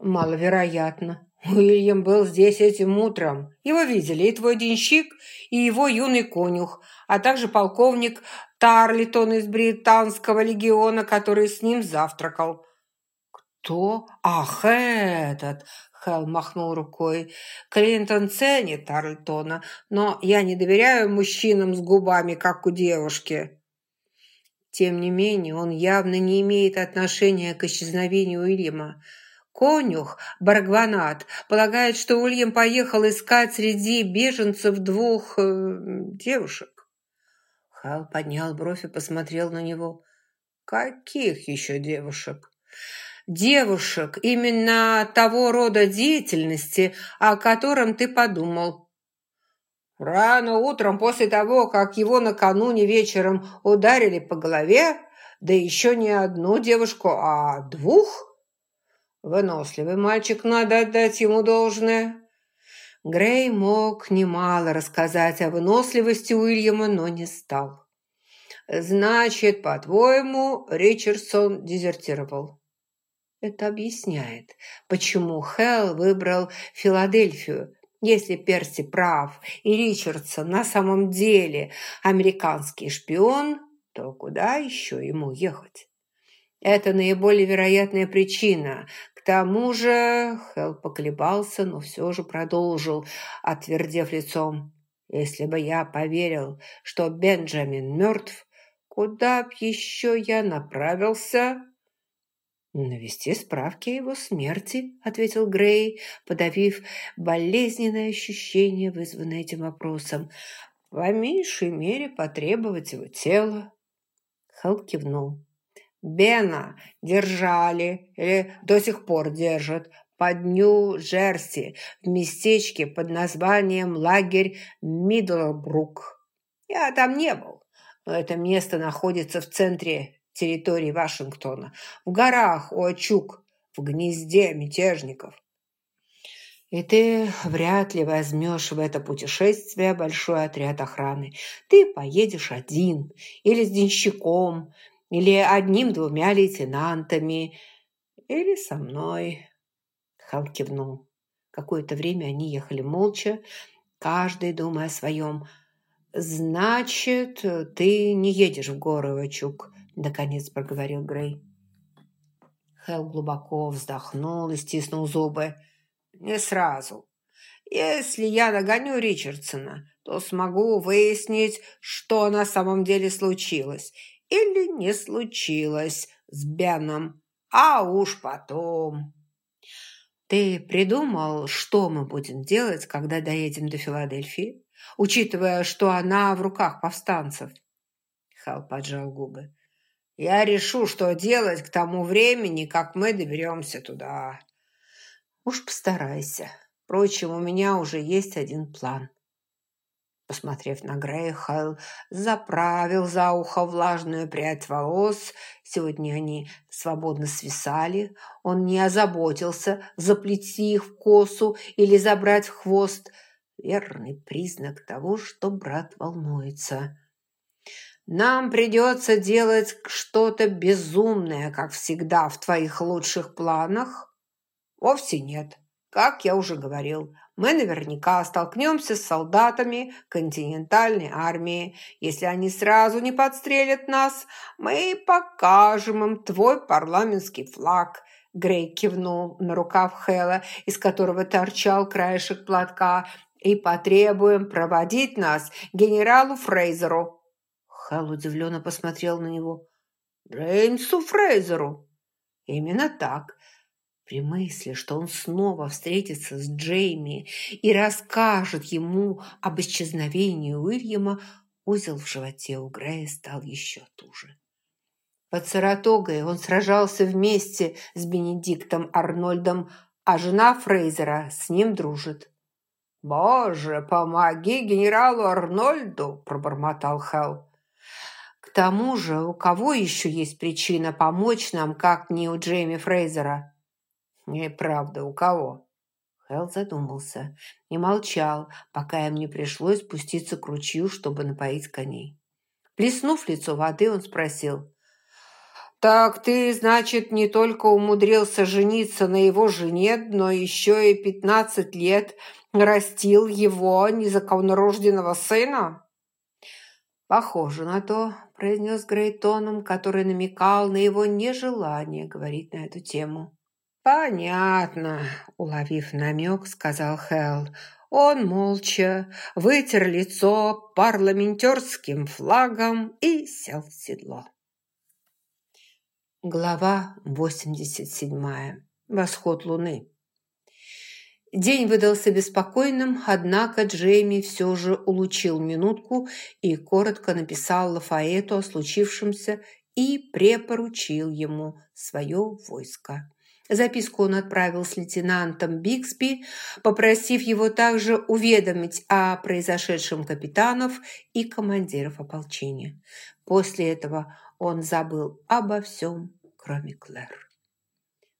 «Маловероятно. Уильям был здесь этим утром. Его видели и твой денщик, и его юный конюх, а также полковник Тарлитон из Британского легиона, который с ним завтракал». «Кто? Ах, этот!» Хелл махнул рукой. «Клинтон ценит Тарлитона, но я не доверяю мужчинам с губами, как у девушки». Тем не менее, он явно не имеет отношения к исчезновению Уильяма. Конюх, Баргванат, полагает, что Уильям поехал искать среди беженцев двух э, девушек. Хал поднял бровь и посмотрел на него. «Каких еще девушек?» «Девушек именно того рода деятельности, о котором ты подумал». Рано утром, после того, как его накануне вечером ударили по голове, да еще не одну девушку, а двух? Выносливый мальчик, надо отдать ему должное. Грей мог немало рассказать о выносливости Уильяма, но не стал. «Значит, по-твоему, Ричардсон дезертировал?» Это объясняет, почему Хелл выбрал Филадельфию – если Перси прав и Ричардсон на самом деле американский шпион, то куда еще ему ехать? Это наиболее вероятная причина. К тому же Хелл поколебался, но все же продолжил, отвердев лицом. Если бы я поверил, что Бенджамин мертв, куда б еще я направился? «Навести справки о его смерти», — ответил Грей, подавив болезненное ощущение, вызванное этим вопросом. «По меньшей мере потребовать его тело». Хелл кивнул. «Бена держали или до сих пор держат под Нью-Джерси в местечке под названием лагерь Мидлбрук. Я там не был, но это место находится в центре территории Вашингтона, в горах у Очук, в гнезде мятежников. И ты вряд ли возьмешь в это путешествие большой отряд охраны. Ты поедешь один, или с денщиком, или одним-двумя лейтенантами, или со мной. Хал кивнул. Какое-то время они ехали молча, каждый думая о своем. «Значит, ты не едешь в горы, Очук?» наконец проговорил Грей. Хелл глубоко вздохнул и стиснул зубы. «Не сразу. Если я догоню Ричардсона, то смогу выяснить, что на самом деле случилось или не случилось с Беном. А уж потом...» «Ты придумал, что мы будем делать, когда доедем до Филадельфии, учитывая, что она в руках повстанцев?» Хал поджал губы. Я решу, что делать к тому времени, как мы доберемся туда. Уж постарайся. Впрочем, у меня уже есть один план. Посмотрев на Грея, Хайл заправил за ухо влажную прядь волос. Сегодня они свободно свисали. Он не озаботился заплести их в косу или забрать в хвост. Верный признак того, что брат волнуется. Нам придется делать что-то безумное, как всегда, в твоих лучших планах? Вовсе нет. Как я уже говорил, мы наверняка столкнемся с солдатами континентальной армии. Если они сразу не подстрелят нас, мы покажем им твой парламентский флаг. Грей кивнул на рукав Хэлла, из которого торчал краешек платка, и потребуем проводить нас генералу Фрейзеру. Хал удивленно посмотрел на него. «Джеймсу Фрейзеру!» «Именно так!» При мысли, что он снова встретится с Джейми и расскажет ему об исчезновении Уильяма, узел в животе у Грея стал еще туже. Под Саратогой он сражался вместе с Бенедиктом Арнольдом, а жена Фрейзера с ним дружит. «Боже, помоги генералу Арнольду!» – пробормотал Хелл. К тому же, у кого еще есть причина помочь нам, как не у Джейми Фрейзера? Неправда, у кого? Хелл задумался и молчал, пока им не пришлось спуститься к ручью, чтобы напоить коней. Плеснув лицо воды, он спросил, «Так ты, значит, не только умудрился жениться на его жене, но еще и пятнадцать лет растил его незаконнорожденного сына?» «Похоже на то», – произнес Грейтоном, который намекал на его нежелание говорить на эту тему. «Понятно», – уловив намек, сказал Хелл. Он молча вытер лицо парламентерским флагом и сел в седло. Глава 87. Восход луны. День выдался беспокойным, однако Джейми все же улучил минутку и коротко написал Лафаэту о случившемся и препоручил ему свое войско. Записку он отправил с лейтенантом Бигсби, попросив его также уведомить о произошедшем капитанов и командиров ополчения. После этого он забыл обо всем, кроме Клэр.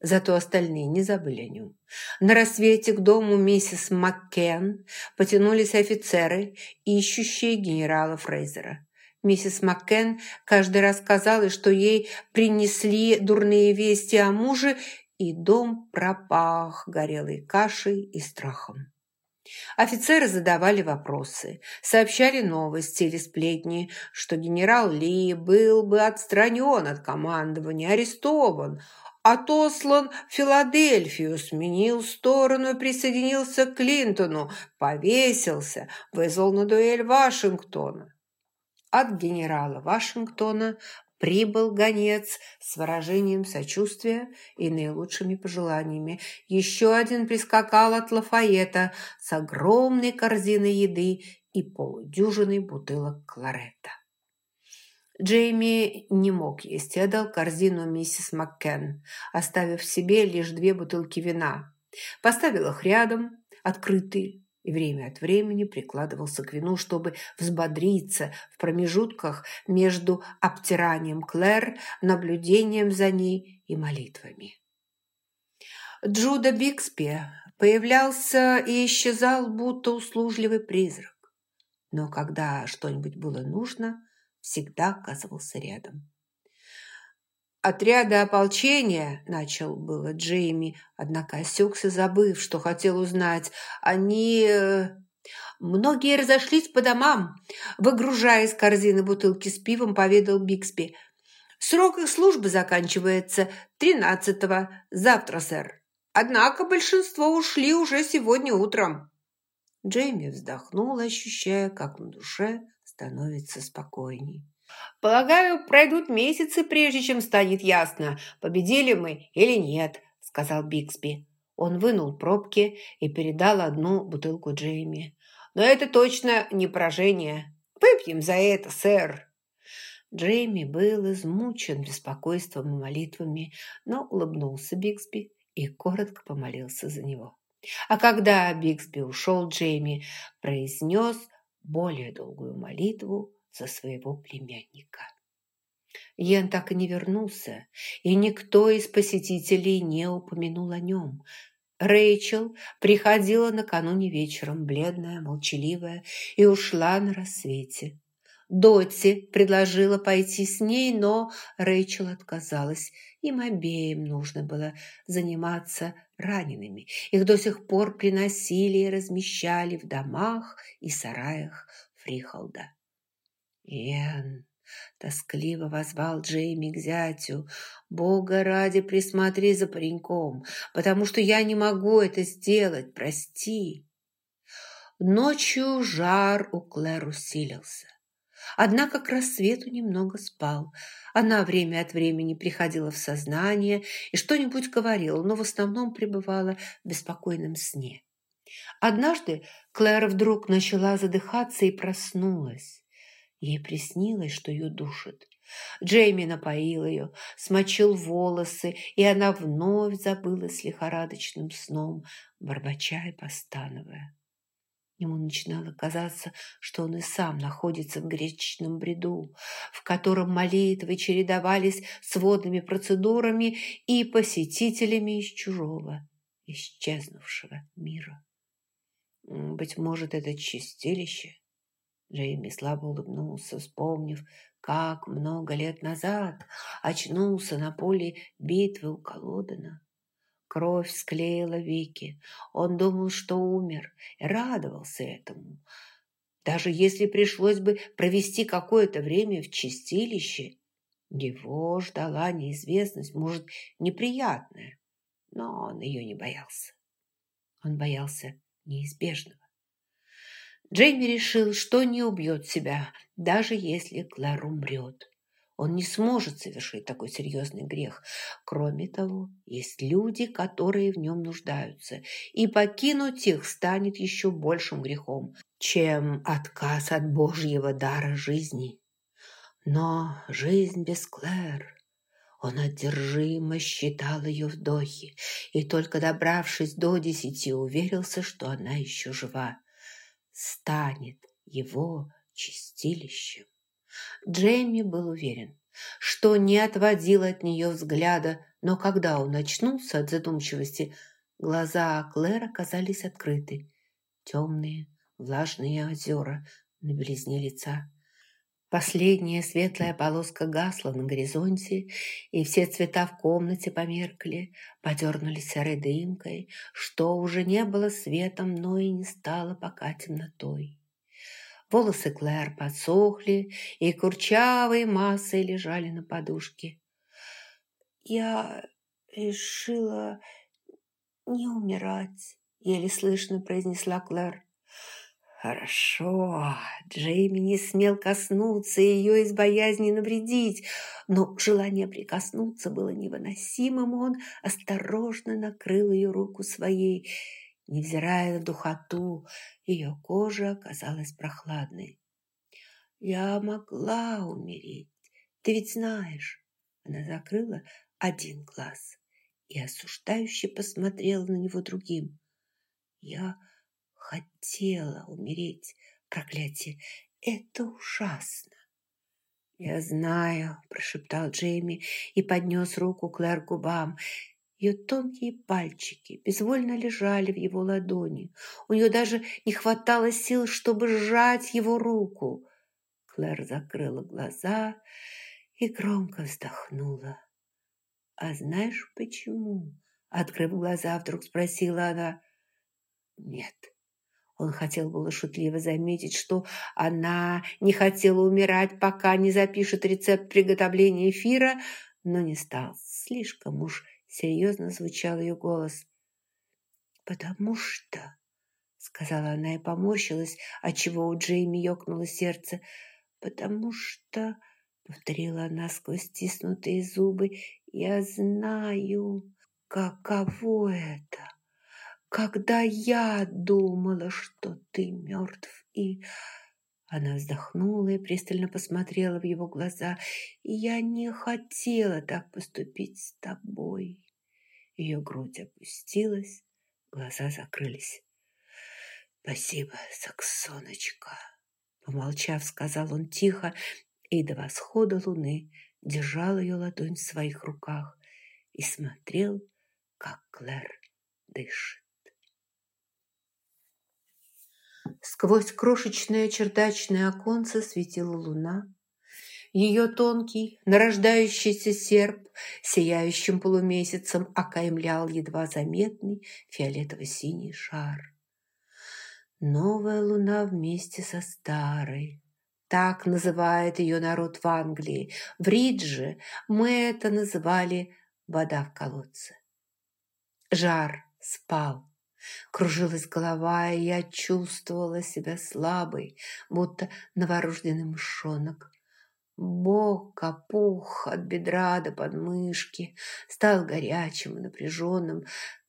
Зато остальные не забыли о нем. На рассвете к дому миссис Маккен потянулись офицеры, ищущие генерала Фрейзера. Миссис Маккен каждый раз казалось, что ей принесли дурные вести о муже, и дом пропах горелой кашей и страхом. Офицеры задавали вопросы, сообщали новости или сплетни, что генерал Ли был бы отстранен от командования, арестован, отослан в Филадельфию, сменил сторону и присоединился к Клинтону, повесился, вызвал на дуэль Вашингтона. От генерала Вашингтона прибыл гонец с выражением сочувствия и наилучшими пожеланиями. Еще один прискакал от Лафаета с огромной корзиной еды и полудюжиной бутылок кларета. Джейми не мог есть отдал корзину миссис Маккен, оставив себе лишь две бутылки вина. Поставил их рядом, открытые, и время от времени прикладывался к вину, чтобы взбодриться в промежутках между обтиранием Клэр, наблюдением за ней и молитвами. Джуда Бикспи появлялся и исчезал, будто услужливый призрак. Но когда что-нибудь было нужно, всегда оказывался рядом отряда ополчения», – начал было Джейми, однако осекся, забыв, что хотел узнать. «Они...» э, «Многие разошлись по домам», – выгружая из корзины бутылки с пивом, поведал Биксби. «Срок их службы заканчивается тринадцатого, завтра, сэр. Однако большинство ушли уже сегодня утром». Джейми вздохнул, ощущая, как на душе становится спокойней. «Полагаю, пройдут месяцы, прежде чем станет ясно, победили мы или нет», – сказал Биксби. Он вынул пробки и передал одну бутылку Джейми. «Но это точно не поражение. Выпьем за это, сэр!» Джейми был измучен беспокойством и молитвами, но улыбнулся Биксби и коротко помолился за него. А когда Биксби ушел, Джейми произнес более долгую молитву за своего племянника. Йен так и не вернулся, и никто из посетителей не упомянул о нем. Рэйчел приходила накануне вечером, бледная, молчаливая, и ушла на рассвете. Дотти предложила пойти с ней, но Рэйчел отказалась. Им обеим нужно было заниматься ранеными. Их до сих пор приносили и размещали в домах и сараях Фрихолда. «Иэн!» – тоскливо возвал Джейми к зятю. «Бога ради присмотри за пареньком, потому что я не могу это сделать, прости!» Ночью жар у Клэр усилился. Однако к рассвету немного спал. Она время от времени приходила в сознание и что-нибудь говорила, но в основном пребывала в беспокойном сне. Однажды Клэр вдруг начала задыхаться и проснулась. Ей приснилось, что ее душит. Джейми напоил ее, смочил волосы, и она вновь забылась лихорадочным сном, бормоча и постановая. Ему начинало казаться, что он и сам находится в гречном бреду, в котором молитвы чередовались с водными процедурами и посетителями из чужого, исчезнувшего мира. Быть может, это чистилище Джейми слабо улыбнулся, вспомнив, как много лет назад очнулся на поле битвы у Колодана. Кровь склеила веки. Он думал, что умер, и радовался этому. Даже если пришлось бы провести какое-то время в чистилище, его ждала неизвестность, может, неприятная, но он ее не боялся. Он боялся неизбежного. Джейми решил, что не убьет себя, даже если Клэр умрет. Он не сможет совершить такой серьезный грех. Кроме того, есть люди, которые в нем нуждаются, и покинуть их станет еще большим грехом, чем отказ от Божьего дара жизни. Но жизнь без Клэр... Он одержимо считал ее вдохи и, только добравшись до десяти, уверился, что она еще жива. Станет его чистилищем. Джейми был уверен, что не отводил от нее взгляда, но когда он очнулся от задумчивости, глаза Клэр оказались открыты. Темные, влажные озера на белизне лица. Последняя светлая полоска гасла на горизонте, и все цвета в комнате померкли, подернулись серой дымкой, что уже не было светом, но и не стало пока темнотой. Волосы Клэр подсохли и курчавой массой лежали на подушке. «Я решила не умирать», — еле слышно произнесла Клэр. Хорошо, Джейми не смел коснуться ее из боязни навредить, но желание прикоснуться было невыносимым, он осторожно накрыл ее руку своей. Невзирая на духоту, ее кожа оказалась прохладной. «Я могла умереть, ты ведь знаешь». Она закрыла один глаз и осуждающе посмотрела на него другим. «Я хотела умереть, проклятие, это ужасно». «Я знаю», – прошептал Джейми и поднес руку Клэр губам. Ее тонкие пальчики безвольно лежали в его ладони. У нее даже не хватало сил, чтобы сжать его руку. Клэр закрыла глаза и громко вздохнула. «А знаешь почему?» Открыв глаза, вдруг спросила она. «Нет». Он хотел было шутливо заметить, что она не хотела умирать, пока не запишет рецепт приготовления эфира, но не стал. Слишком уж серьезно звучал ее голос. «Потому что...» — сказала она и поморщилась, отчего у Джейми ёкнуло сердце. «Потому что...» — повторила она сквозь стиснутые зубы. «Я знаю, каково это, когда я думала, что ты мертв и...» Она вздохнула и пристально посмотрела в его глаза. «Я не хотела так поступить с тобой». Ее грудь опустилась, глаза закрылись. «Спасибо, Саксоночка», — помолчав, сказал он тихо, и до восхода луны держал ее ладонь в своих руках и смотрел, как Клэр дышит. Сквозь крошечное чердачное оконце светила луна, ее тонкий, нарождающийся серп сияющим полумесяцем окаймлял едва заметный фиолетово-синий шар. Новая луна вместе со старой. Так называет ее народ в Англии. В Ридже мы это называли «вода в колодце». Жар спал. Кружилась голова, и я чувствовала себя слабой, будто новорожденный мышонок. Бок опух от бедра до подмышки, стал горячим и напряженным,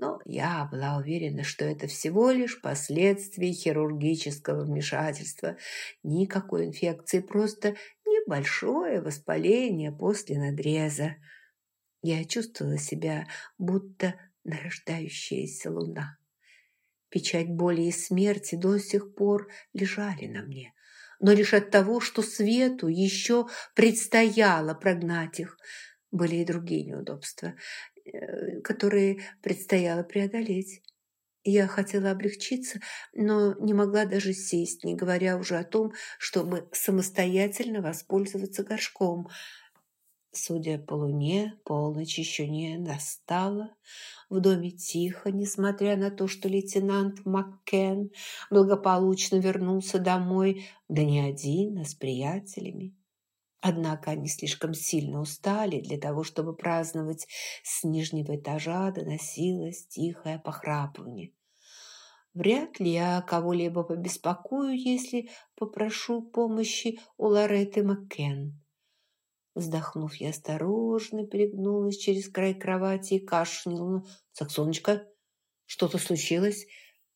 но я была уверена, что это всего лишь последствия хирургического вмешательства. Никакой инфекции, просто небольшое воспаление после надреза. Я чувствовала себя, будто нарождающаяся луна. Печать боли и смерти до сих пор лежали на мне но лишь от того, что свету еще предстояло прогнать их. Были и другие неудобства, э, которые предстояло преодолеть. Я хотела облегчиться, но не могла даже сесть, не говоря уже о том, чтобы самостоятельно воспользоваться горшком. Судя по луне, полночь еще не настала. В доме тихо, несмотря на то, что лейтенант Маккен благополучно вернулся домой, да не один, а с приятелями. Однако они слишком сильно устали для того, чтобы праздновать. С нижнего этажа доносилось тихое похрапывание. Вряд ли я кого-либо побеспокою, если попрошу помощи у Лоретты Маккен. Вздохнув, я осторожно перегнулась через край кровати и кашлянула. «Саксоночка, что-то случилось?»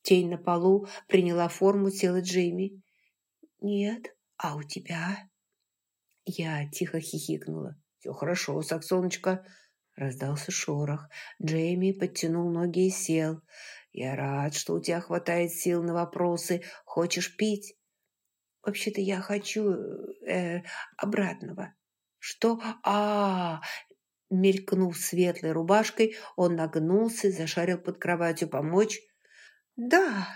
Тень на полу приняла форму тела Джейми. «Нет, а у тебя?» Я тихо хихикнула. «Все хорошо, Саксоночка». Раздался шорох. Джейми подтянул ноги и сел. «Я рад, что у тебя хватает сил на вопросы. Хочешь пить?» «Вообще-то я хочу э, обратного». «Что? А, Мелькнув светлой рубашкой, он нагнулся и зашарил под кроватью. «Помочь?» «Да,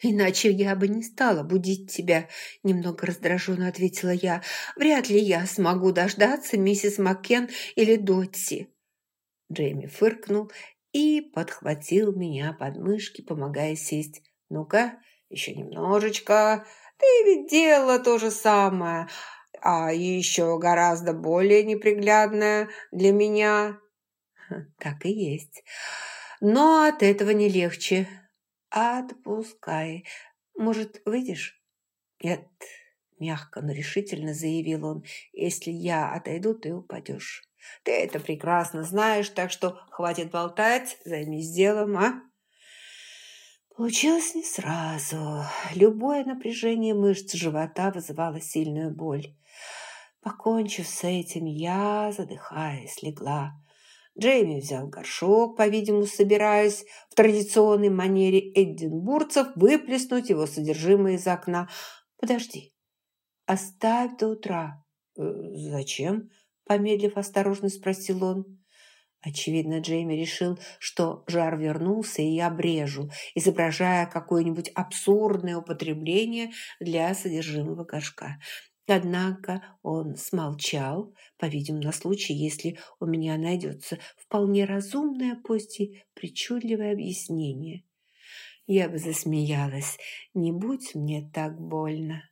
иначе я бы не стала будить тебя», – немного раздраженно ответила я. «Вряд ли я смогу дождаться миссис Маккен или Дотси». Джейми фыркнул и подхватил меня под мышки, помогая сесть. «Ну-ка, еще немножечко. Ты ведь делала то же самое а еще гораздо более неприглядная для меня». «Так и есть. Но от этого не легче. Отпускай. Может, выйдешь?» «Нет», – мягко, но решительно заявил он. «Если я отойду, ты упадешь. Ты это прекрасно знаешь, так что хватит болтать, займись делом, а?» Получилось не сразу. Любое напряжение мышц живота вызывало сильную боль. Покончив с этим, я, задыхаясь, легла. Джейми взял горшок, по-видимому, собираясь в традиционной манере эдинбургцев выплеснуть его содержимое из окна. «Подожди, оставь до утра». «Э, «Зачем?» – помедлив осторожно спросил он. Очевидно, Джейми решил, что жар вернулся, и я брежу, изображая какое-нибудь абсурдное употребление для содержимого горшка. Однако он смолчал, по-видимому, на случай, если у меня найдется вполне разумное, пусть и причудливое объяснение. Я бы засмеялась, не будь мне так больно.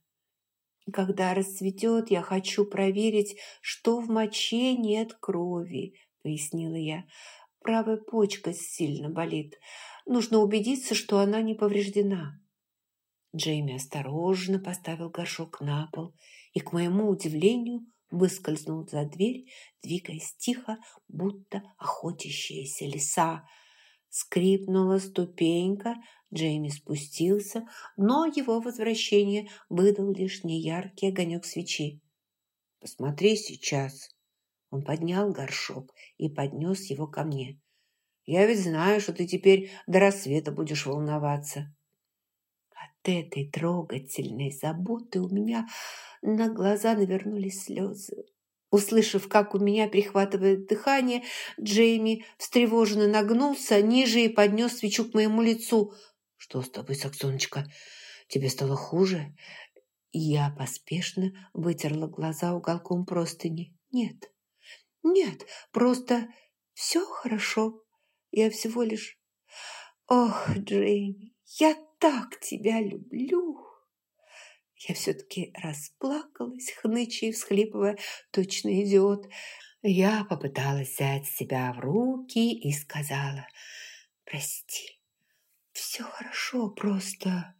Когда расцветет, я хочу проверить, что в моче нет крови, пояснила я. Правая почка сильно болит. Нужно убедиться, что она не повреждена. Джейми осторожно поставил горшок на пол и, к моему удивлению, выскользнул за дверь, двигаясь тихо, будто охотящаяся лиса. Скрипнула ступенька, Джейми спустился, но его возвращение выдал лишь неяркий огонек свечи. «Посмотри сейчас!» Он поднял горшок и поднес его ко мне. «Я ведь знаю, что ты теперь до рассвета будешь волноваться». От этой трогательной заботы у меня на глаза навернулись слезы. Услышав, как у меня прихватывает дыхание, Джейми встревоженно нагнулся ниже и поднес свечу к моему лицу. «Что с тобой, Саксоночка? Тебе стало хуже?» Я поспешно вытерла глаза уголком простыни. «Нет, нет, просто все хорошо. Я всего лишь... Ох, Джейми, я так тебя люблю!» Я все-таки расплакалась, хныча и всхлипывая, точно идиот. Я попыталась взять себя в руки и сказала, «Прости, все хорошо, просто